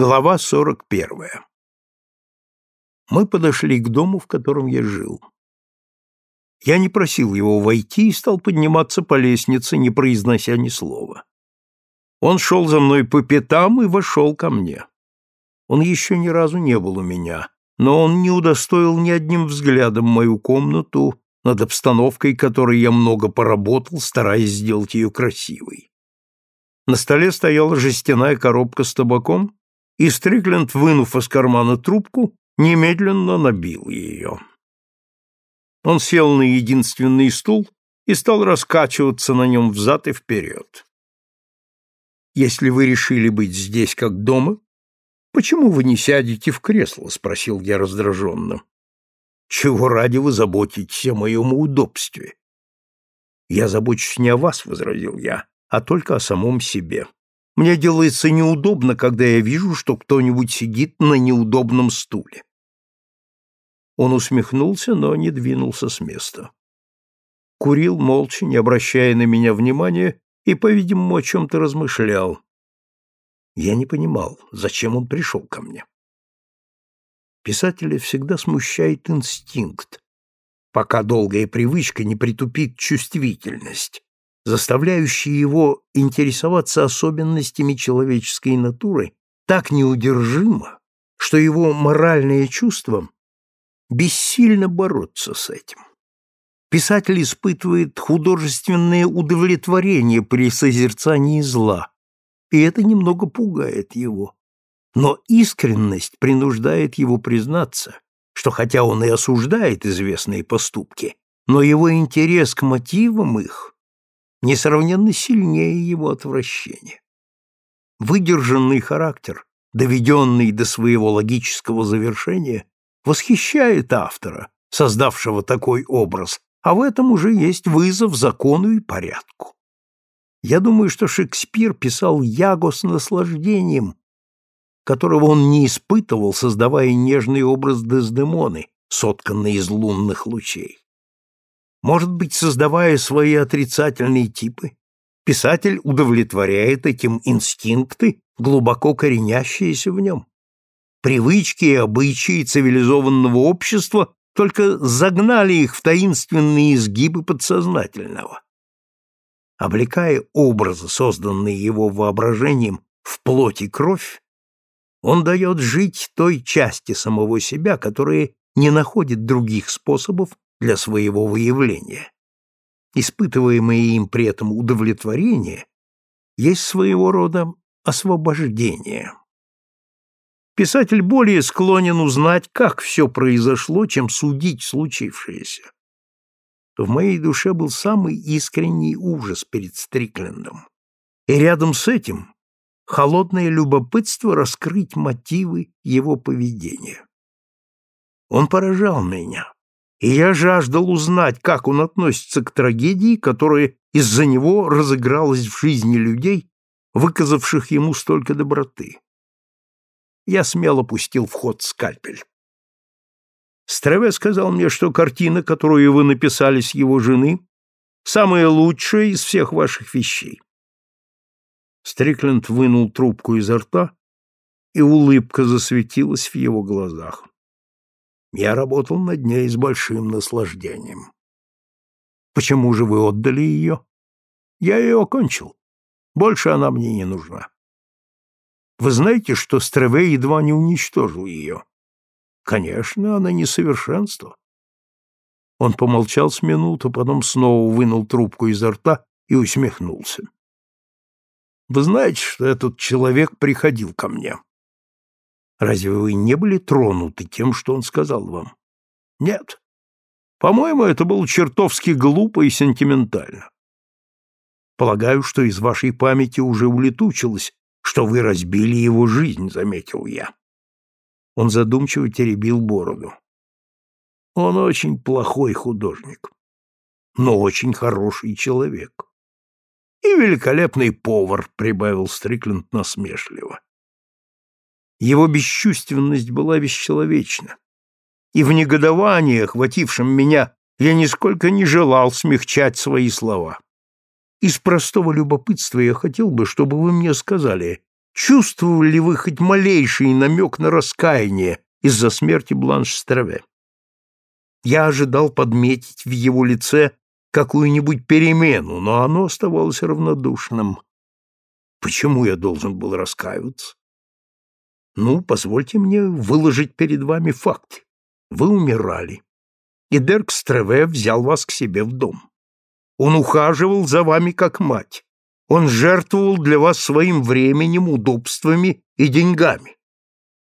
Глава 41. Мы подошли к дому, в котором я жил. Я не просил его войти и стал подниматься по лестнице, не произнося ни слова. Он шел за мной по пятам и вошел ко мне. Он еще ни разу не был у меня, но он не удостоил ни одним взглядом мою комнату над обстановкой, которой я много поработал, стараясь сделать ее красивой. На столе стояла жестяная коробка с табаком, и Стрикленд, вынув из кармана трубку, немедленно набил ее. Он сел на единственный стул и стал раскачиваться на нем взад и вперед. «Если вы решили быть здесь как дома, почему вы не сядете в кресло?» — спросил я раздраженно. «Чего ради вы заботитесь о моем удобстве?» «Я забочусь не о вас», — возразил я, — «а только о самом себе. Мне делается неудобно, когда я вижу, что кто-нибудь сидит на неудобном стуле. Он усмехнулся, но не двинулся с места. Курил молча, не обращая на меня внимания, и, по-видимому, о чем-то размышлял. Я не понимал, зачем он пришел ко мне. Писателя всегда смущает инстинкт, пока долгая привычка не притупит чувствительность заставляющий его интересоваться особенностями человеческой натуры так неудержимо, что его моральные чувства бессильно бороться с этим. Писатель испытывает художественное удовлетворение при созерцании зла, и это немного пугает его. Но искренность принуждает его признаться, что хотя он и осуждает известные поступки, но его интерес к мотивам их несравненно сильнее его отвращения. Выдержанный характер, доведенный до своего логического завершения, восхищает автора, создавшего такой образ, а в этом уже есть вызов закону и порядку. Я думаю, что Шекспир писал Яго с наслаждением, которого он не испытывал, создавая нежный образ Дездемоны, сотканный из лунных лучей. Может быть, создавая свои отрицательные типы, писатель удовлетворяет этим инстинкты, глубоко коренящиеся в нем. Привычки и обычаи цивилизованного общества только загнали их в таинственные изгибы подсознательного. Облекая образы, созданные его воображением, в плоть и кровь, он дает жить той части самого себя, которая не находит других способов для своего выявления. Испытываемое им при этом удовлетворение есть своего рода освобождение. Писатель более склонен узнать, как все произошло, чем судить случившееся. В моей душе был самый искренний ужас перед Стриклендом. И рядом с этим холодное любопытство раскрыть мотивы его поведения. Он поражал меня и я жаждал узнать, как он относится к трагедии, которая из-за него разыгралась в жизни людей, выказавших ему столько доброты. Я смело пустил в ход скальпель. Стреве сказал мне, что картина, которую вы написали с его жены, самая лучшая из всех ваших вещей. Стрикленд вынул трубку изо рта, и улыбка засветилась в его глазах. Я работал над ней с большим наслаждением. Почему же вы отдали ее? Я ее окончил. Больше она мне не нужна. Вы знаете, что Стреве едва не уничтожил ее? Конечно, она несовершенство. Он помолчал с минуту, потом снова вынул трубку изо рта и усмехнулся. Вы знаете, что этот человек приходил ко мне? Разве вы не были тронуты тем, что он сказал вам? Нет. По-моему, это было чертовски глупо и сентиментально. Полагаю, что из вашей памяти уже улетучилось, что вы разбили его жизнь, заметил я. Он задумчиво теребил бороду. Он очень плохой художник, но очень хороший человек. И великолепный повар, прибавил Стрикленд насмешливо. Его бесчувственность была бесчеловечна. И в негодовании, охватившем меня, я нисколько не желал смягчать свои слова. Из простого любопытства я хотел бы, чтобы вы мне сказали, чувствовали ли вы хоть малейший намек на раскаяние из-за смерти Бланш Страве? Я ожидал подметить в его лице какую-нибудь перемену, но оно оставалось равнодушным. Почему я должен был раскаиваться? Ну, позвольте мне выложить перед вами факты. Вы умирали, и Дерк Стреве взял вас к себе в дом. Он ухаживал за вами как мать. Он жертвовал для вас своим временем, удобствами и деньгами.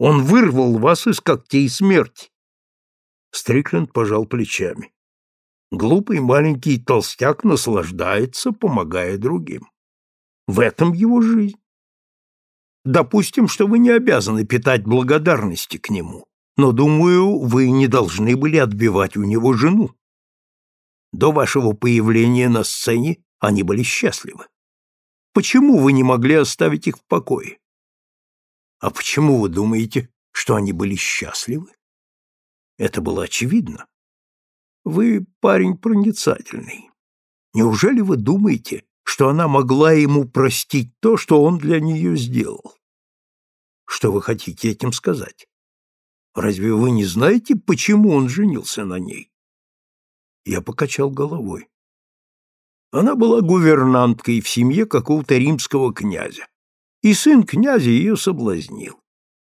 Он вырвал вас из когтей смерти. Стрикленд пожал плечами. Глупый маленький толстяк наслаждается, помогая другим. В этом его жизнь. Допустим, что вы не обязаны питать благодарности к нему, но, думаю, вы не должны были отбивать у него жену. До вашего появления на сцене они были счастливы. Почему вы не могли оставить их в покое? А почему вы думаете, что они были счастливы? Это было очевидно. Вы парень проницательный. Неужели вы думаете, что она могла ему простить то, что он для нее сделал? Что вы хотите этим сказать? Разве вы не знаете, почему он женился на ней? Я покачал головой. Она была гувернанткой в семье какого-то римского князя, и сын князя ее соблазнил.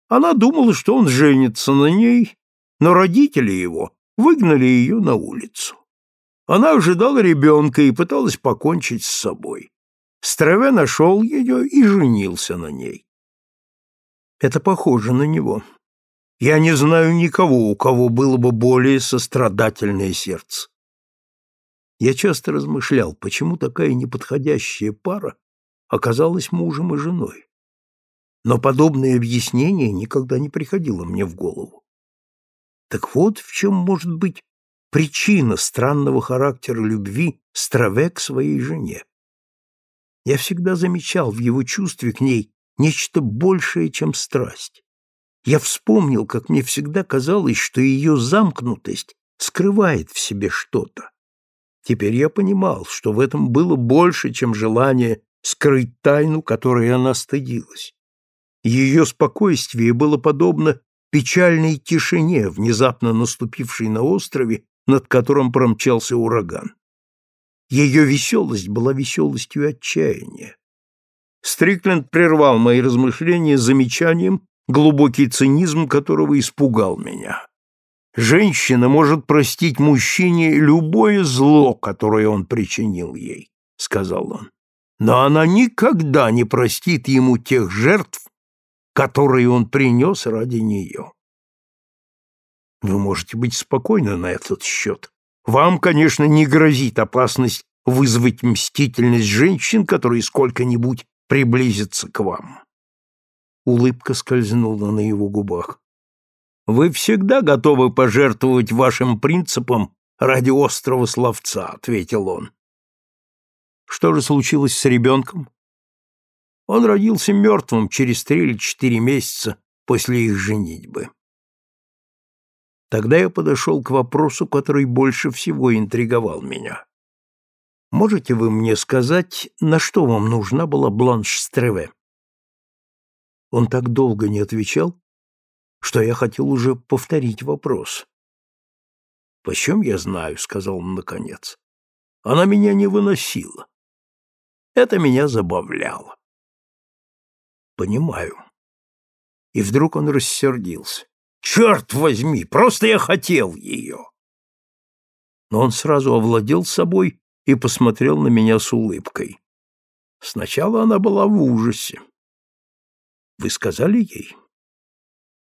Она думала, что он женится на ней, но родители его выгнали ее на улицу. Она ожидала ребенка и пыталась покончить с собой. Страве нашел ее и женился на ней. Это похоже на него. Я не знаю никого, у кого было бы более сострадательное сердце. Я часто размышлял, почему такая неподходящая пара оказалась мужем и женой. Но подобное объяснение никогда не приходило мне в голову. Так вот в чем может быть причина странного характера любви Страве к своей жене. Я всегда замечал в его чувстве к ней нечто большее, чем страсть. Я вспомнил, как мне всегда казалось, что ее замкнутость скрывает в себе что-то. Теперь я понимал, что в этом было больше, чем желание скрыть тайну, которой она стыдилась. Ее спокойствие было подобно печальной тишине, внезапно наступившей на острове, над которым промчался ураган. Ее веселость была веселостью отчаяния. Стрикленд прервал мои размышления замечанием, глубокий цинизм которого испугал меня. Женщина может простить мужчине любое зло, которое он причинил ей, сказал он. Но она никогда не простит ему тех жертв, которые он принес ради нее. Вы можете быть спокойны на этот счет. Вам, конечно, не грозит опасность вызвать мстительность женщин, которые сколько-нибудь приблизятся к вам. Улыбка скользнула на его губах. Вы всегда готовы пожертвовать вашим принципам ради острого словца, ответил он. Что же случилось с ребенком? Он родился мертвым через три или четыре месяца после их женитьбы. Тогда я подошел к вопросу, который больше всего интриговал меня. Можете вы мне сказать, на что вам нужна была Бланш Стреве? Он так долго не отвечал, что я хотел уже повторить вопрос. «Почем я знаю?» — сказал он наконец. «Она меня не выносила. Это меня забавляло. Понимаю. И вдруг он рассердился. Черт возьми, просто я хотел ее. Но он сразу овладел собой и посмотрел на меня с улыбкой. Сначала она была в ужасе. Вы сказали ей?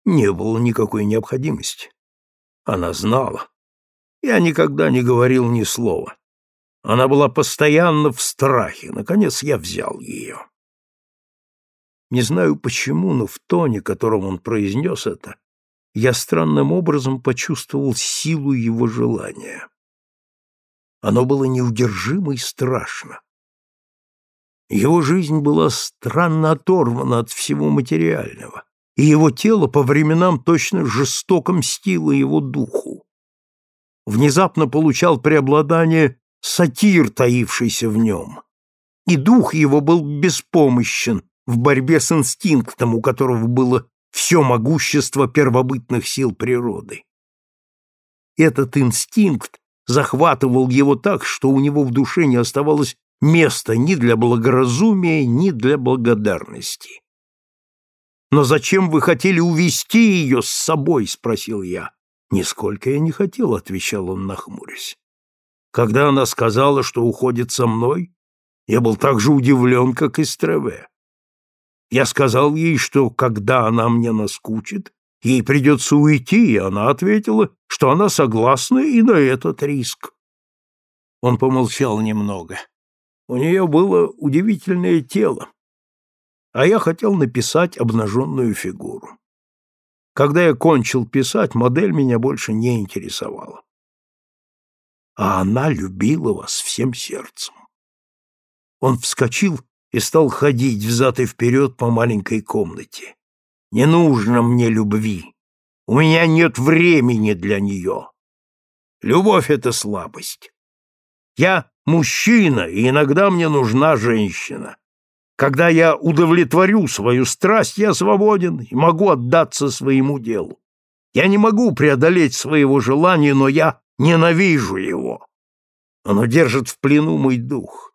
Не было никакой необходимости. Она знала. Я никогда не говорил ни слова. Она была постоянно в страхе. Наконец я взял ее. Не знаю почему, но в тоне, которым он произнес это, я странным образом почувствовал силу его желания. Оно было неудержимо и страшно. Его жизнь была странно оторвана от всего материального, и его тело по временам точно жестоко мстило его духу. Внезапно получал преобладание сатир, таившийся в нем, и дух его был беспомощен в борьбе с инстинктом, у которого было все могущество первобытных сил природы. Этот инстинкт захватывал его так, что у него в душе не оставалось места ни для благоразумия, ни для благодарности. «Но зачем вы хотели увести ее с собой?» — спросил я. «Нисколько я не хотел», — отвечал он, нахмурясь. «Когда она сказала, что уходит со мной, я был так же удивлен, как и Стреве. Я сказал ей, что когда она мне наскучит, ей придется уйти, и она ответила, что она согласна и на этот риск. Он помолчал немного. У нее было удивительное тело, а я хотел написать обнаженную фигуру. Когда я кончил писать, модель меня больше не интересовала. А она любила вас всем сердцем. Он вскочил и стал ходить взад и вперед по маленькой комнате. «Не нужно мне любви. У меня нет времени для нее. Любовь — это слабость. Я мужчина, и иногда мне нужна женщина. Когда я удовлетворю свою страсть, я свободен и могу отдаться своему делу. Я не могу преодолеть своего желания, но я ненавижу его. Оно держит в плену мой дух.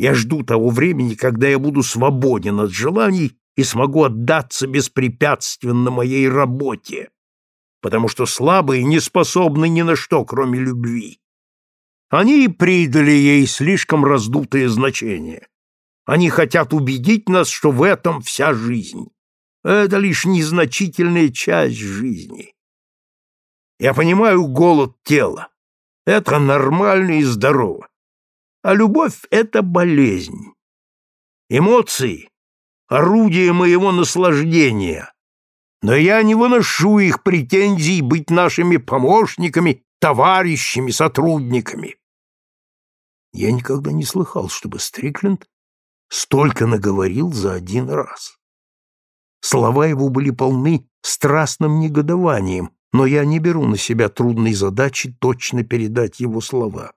Я жду того времени, когда я буду свободен от желаний и смогу отдаться беспрепятственно моей работе, потому что слабые не способны ни на что, кроме любви. Они придали ей слишком раздутое значение. Они хотят убедить нас, что в этом вся жизнь. Это лишь незначительная часть жизни. Я понимаю голод тела. Это нормально и здорово. А любовь — это болезнь. Эмоции — орудие моего наслаждения. Но я не выношу их претензий быть нашими помощниками, товарищами, сотрудниками. Я никогда не слыхал, чтобы Стрикленд столько наговорил за один раз. Слова его были полны страстным негодованием, но я не беру на себя трудной задачи точно передать его слова.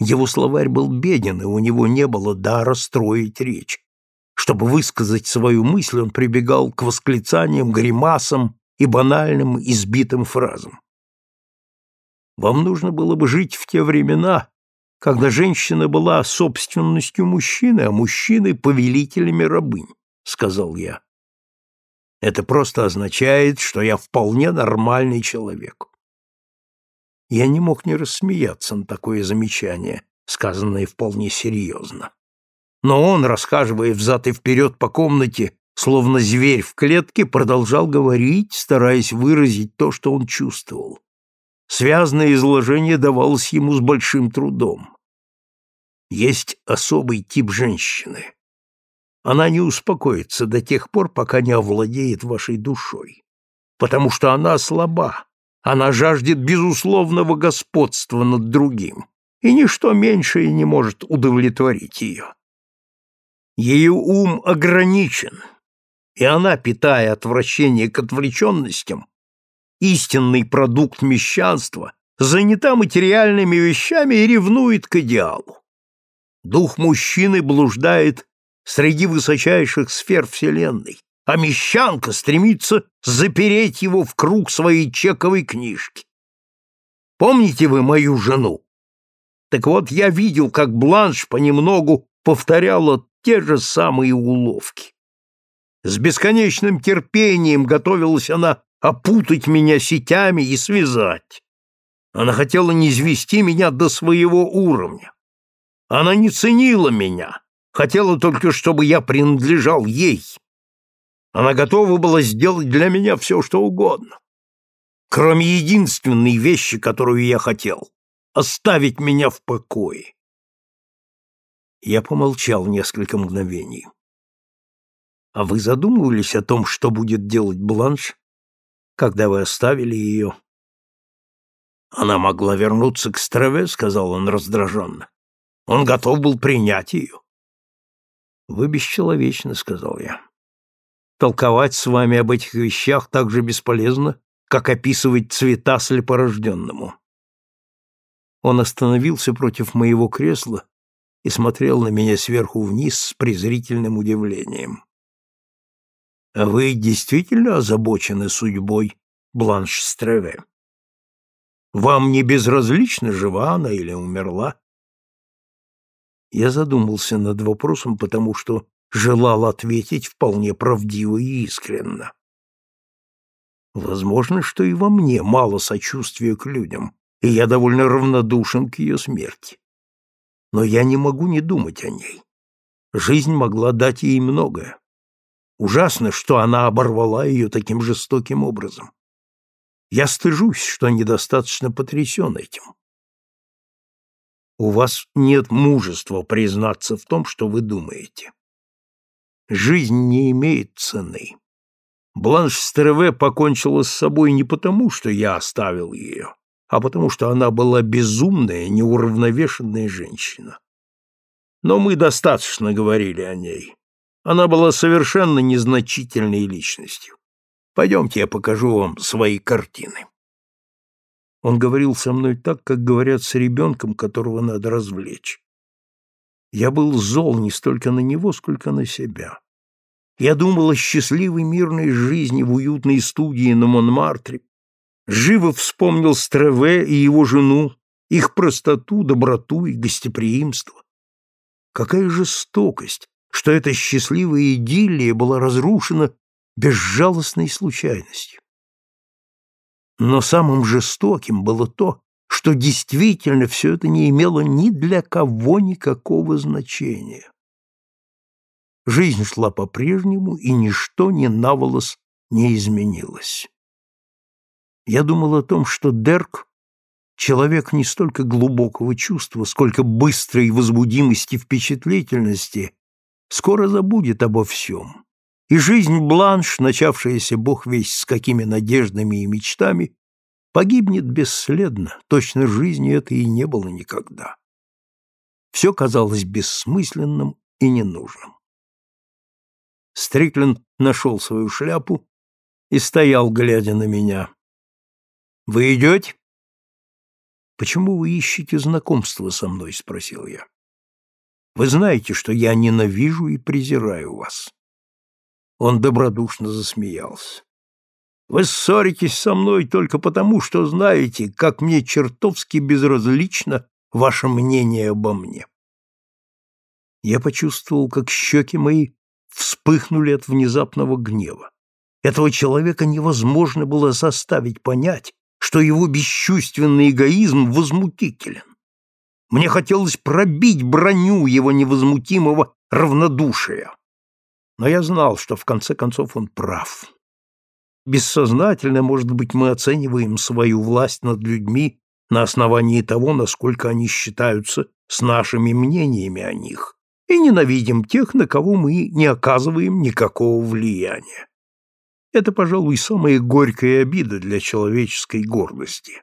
Его словарь был беден, и у него не было дара строить речь. Чтобы высказать свою мысль, он прибегал к восклицаниям, гримасам и банальным избитым фразам. Вам нужно было бы жить в те времена, когда женщина была собственностью мужчины, а мужчины — повелителями рабынь, — сказал я. Это просто означает, что я вполне нормальный человек. Я не мог не рассмеяться на такое замечание, сказанное вполне серьезно. Но он, расхаживая взад и вперед по комнате, словно зверь в клетке, продолжал говорить, стараясь выразить то, что он чувствовал. Связное изложение давалось ему с большим трудом. Есть особый тип женщины. Она не успокоится до тех пор, пока не овладеет вашей душой, потому что она слаба, она жаждет безусловного господства над другим, и ничто меньшее не может удовлетворить ее. Ее ум ограничен, и она, питая отвращение к отвлеченностям, истинный продукт мещанства, занята материальными вещами и ревнует к идеалу. Дух мужчины блуждает среди высочайших сфер Вселенной, а мещанка стремится запереть его в круг своей чековой книжки. Помните вы мою жену? Так вот, я видел, как Бланш понемногу повторяла те же самые уловки. С бесконечным терпением готовилась она опутать меня сетями и связать. Она хотела низвести меня до своего уровня. Она не ценила меня, хотела только, чтобы я принадлежал ей. Она готова была сделать для меня все, что угодно. Кроме единственной вещи, которую я хотел — оставить меня в покое. Я помолчал несколько мгновений. А вы задумывались о том, что будет делать Бланш, когда вы оставили ее? Она могла вернуться к Стреве, сказал он раздраженно. Он готов был принять ее. Вы бесчеловечны, сказал я. Толковать с вами об этих вещах так же бесполезно, как описывать цвета слепорожденному. Он остановился против моего кресла и смотрел на меня сверху вниз с презрительным удивлением. «А вы действительно озабочены судьбой Бланш Стреве? Вам не безразлично, жива она или умерла?» Я задумался над вопросом, потому что желал ответить вполне правдиво и искренно. Возможно, что и во мне мало сочувствия к людям, и я довольно равнодушен к ее смерти. Но я не могу не думать о ней. Жизнь могла дать ей многое. Ужасно, что она оборвала ее таким жестоким образом. Я стыжусь, что недостаточно потрясен этим. У вас нет мужества признаться в том, что вы думаете. Жизнь не имеет цены. Бланш Стерве покончила с собой не потому, что я оставил ее, а потому что она была безумная, неуравновешенная женщина. Но мы достаточно говорили о ней. Она была совершенно незначительной личностью. Пойдемте, я покажу вам свои картины. Он говорил со мной так, как говорят с ребенком, которого надо развлечь. Я был зол не столько на него, сколько на себя. Я думал о счастливой мирной жизни в уютной студии на Монмартре. Живо вспомнил Стреве и его жену, их простоту, доброту и гостеприимство. Какая жестокость, что эта счастливая идиллия была разрушена безжалостной случайностью. Но самым жестоким было то, что действительно все это не имело ни для кого никакого значения. Жизнь шла по-прежнему, и ничто ни на волос не изменилось. Я думал о том, что Дерк — человек не столько глубокого чувства, сколько быстрой возбудимости впечатлительности, скоро забудет обо всем. И жизнь Бланш, начавшаяся бог весь с какими надеждами и мечтами, погибнет бесследно, точно жизни это и не было никогда. Все казалось бессмысленным и ненужным. Стрикленд нашел свою шляпу и стоял, глядя на меня. «Вы идете?» «Почему вы ищете знакомство со мной?» — спросил я. «Вы знаете, что я ненавижу и презираю вас». Он добродушно засмеялся. «Вы ссоритесь со мной только потому, что знаете, как мне чертовски безразлично ваше мнение обо мне». Я почувствовал, как щеки мои вспыхнули от внезапного гнева. Этого человека невозможно было заставить понять, что его бесчувственный эгоизм возмутителен. Мне хотелось пробить броню его невозмутимого равнодушия. Но я знал, что в конце концов он прав. Бессознательно, может быть, мы оцениваем свою власть над людьми на основании того, насколько они считаются с нашими мнениями о них и ненавидим тех, на кого мы не оказываем никакого влияния. Это, пожалуй, самая горькая обида для человеческой гордости.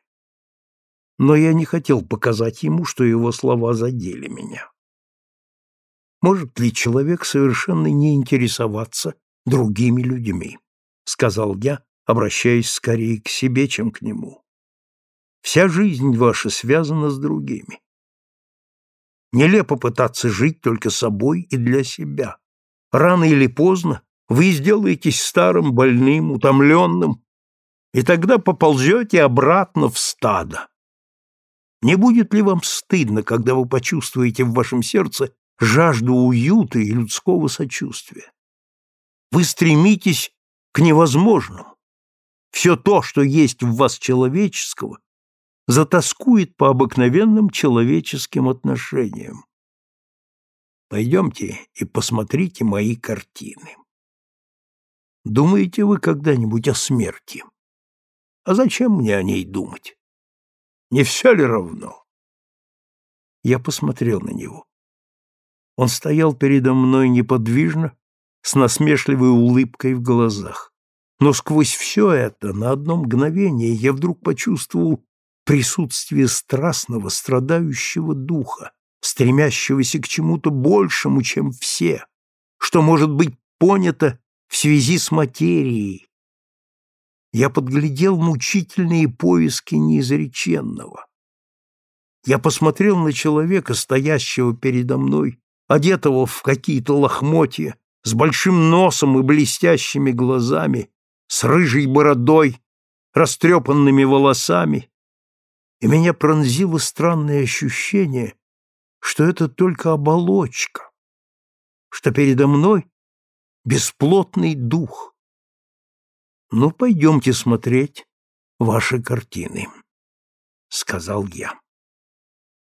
Но я не хотел показать ему, что его слова задели меня. Может ли человек совершенно не интересоваться другими людьми? Сказал я, обращаясь скорее к себе, чем к нему. Вся жизнь ваша связана с другими. Нелепо пытаться жить только собой и для себя. Рано или поздно вы сделаетесь старым, больным, утомленным, и тогда поползете обратно в стадо. Не будет ли вам стыдно, когда вы почувствуете в вашем сердце жажду уюта и людского сочувствия? Вы стремитесь к невозможному. Все то, что есть в вас человеческого, затаскует по обыкновенным человеческим отношениям. Пойдемте и посмотрите мои картины. Думаете вы когда-нибудь о смерти? А зачем мне о ней думать? Не все ли равно? Я посмотрел на него. Он стоял передо мной неподвижно, с насмешливой улыбкой в глазах. Но сквозь все это, на одно мгновение, я вдруг почувствовал присутствие страстного, страдающего духа, стремящегося к чему-то большему, чем все, что может быть понято в связи с материей. Я подглядел мучительные поиски неизреченного. Я посмотрел на человека, стоящего передо мной, одетого в какие-то лохмотья, с большим носом и блестящими глазами, с рыжей бородой, растрепанными волосами, и меня пронзило странное ощущение, что это только оболочка, что передо мной бесплотный дух. «Ну, пойдемте смотреть ваши картины», — сказал я.